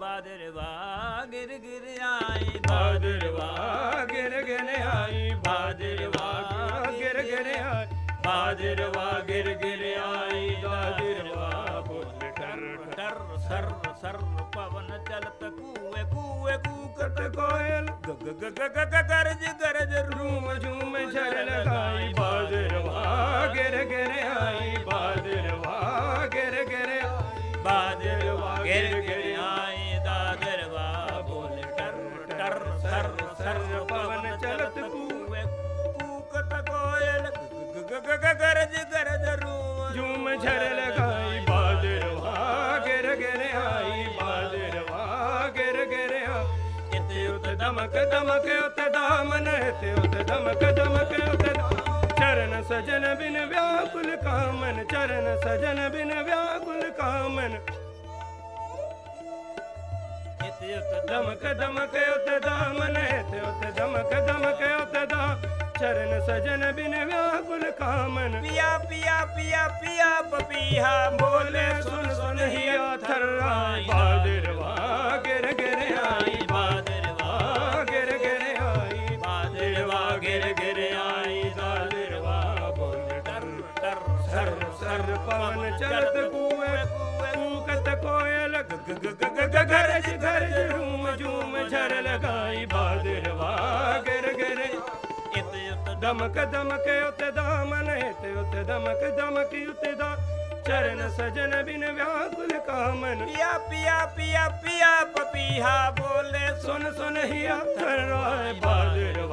ਬਾਦਰਵਾ ਗਿਰ ਗਿਰ ਆਈ ਬਾਦਰਵਾ ਗਿਰ ਗਿਰ ਆਈ ਬਾਦਰਵਾ ਗਿਰ ਗਿਰ ਆਈ ਬਾਦਰਵਾ ਗਿਰ ਗਿਰ ਆਈ ਬਾਦਰਵਾ ਬੋਲ ਟਰ ਟਰ ਸਰ ਸਰ ਪਵਨ ਚਲਤ ਕੂਏ ਕੂਏ ਕੂਕਟ ਟਰ ਕੋਇਲ, ਗ ਗ ਗ ਗਰਜ ਗਰਜ ਰੂਮ ਝੂਮ ਝਰ ਲਗਾਈ ਬਾਦਰਵਾ ਗਿਰ ਗਿਰ ਆਈ ਬਾਦਰਵਾ ਗਿਰ ਗਿਰ ਆਈ ਬਾਦਰਵਾ ਗਿਰ ਗਿਰ ਗ ਗਰਜ ਗਰਜ ਰੂਮ ਝੂਮ ਝਰ ਲਗਾਈ ਬਾਦਰਵਾ ਗਿਰ ਗਿਰ ਬਾਦਰਵਾ ਗਿਰ ਗਿਰ ਆਈ ਉਤ ਦਮਕ ਦਮਕ, ਉਤ ਦਾਮਨ, ਤੇ ਉਤ ਦਮਕ ਦਮਕ, ਉਤ ਚਰਨ ਸਜਨ ਬਿਨ ਵਿਆਕੁਲ ਕਾਮਨ, ਚਰਨ ਸਜਨ ਬਿਨ ਵਿਆਕੁਲ ਕਾਮਨ। ਇਤੇ ਉਤ ਦਮਕ ਦਮਕ, ਉਤ ਦਾਮਨ, ਤੇ ਉਤ ਦਮਕ ਚਰਨ ਸਜਨ ਬਿਨ ਵਿਆਕੁਲ ਕਾਮਨ ਪਿਆ ਪਿਆ ਪਿਆ ਪਿਆ ਪਪੀਹਾ ਬੋਲੇ ਸੁਨ ਸੁਨ ਹਿਆ ਥਰਾਈ ਬਾਦਰਵਾ ਗਿਰ ਗਿਰ ਆਈ ਬਾਦਰਵਾ ਗਿਰ ਗਿਰ ਆਈ ਬਾਦਰਵਾ ਗਿਰ ਗਿਰ ਆਈ ਬਾਦਰਵਾ ਬੋਲ ਟਰ ਟਰ ਸਰ ਸਰ ਪਵਨ ਚਲਤ ਕੂਏ ਕੂਕਤ ਕੋਇਲ ਗ ਗ ਗ ਗ ਗ ਗਰਜ ਗਰਜ ਰੂਮ ਝੂਮ ਝਰ ਲਗਾਈ ਦਮਕ ਦਮਕ ਉਤੇ ਦਾਮਨ ਤੇ ਉਤੇ ਦਮਕ ਦਮਕ ਉਤੇ ਦਾ ਚਰਨ ਸਜਨ ਬਿਨ ਵਿਆਕੁਲ ਕਾਮਨ ਪਿਆ ਪਿਆ ਪਿਆ ਪਿਆ ਪਪੀਹਾ ਬੋਲੇ ਸੁਨ ਸੁਨ ਗਿਰ ਗਿਰ ਆਏ ਬਾਦਰ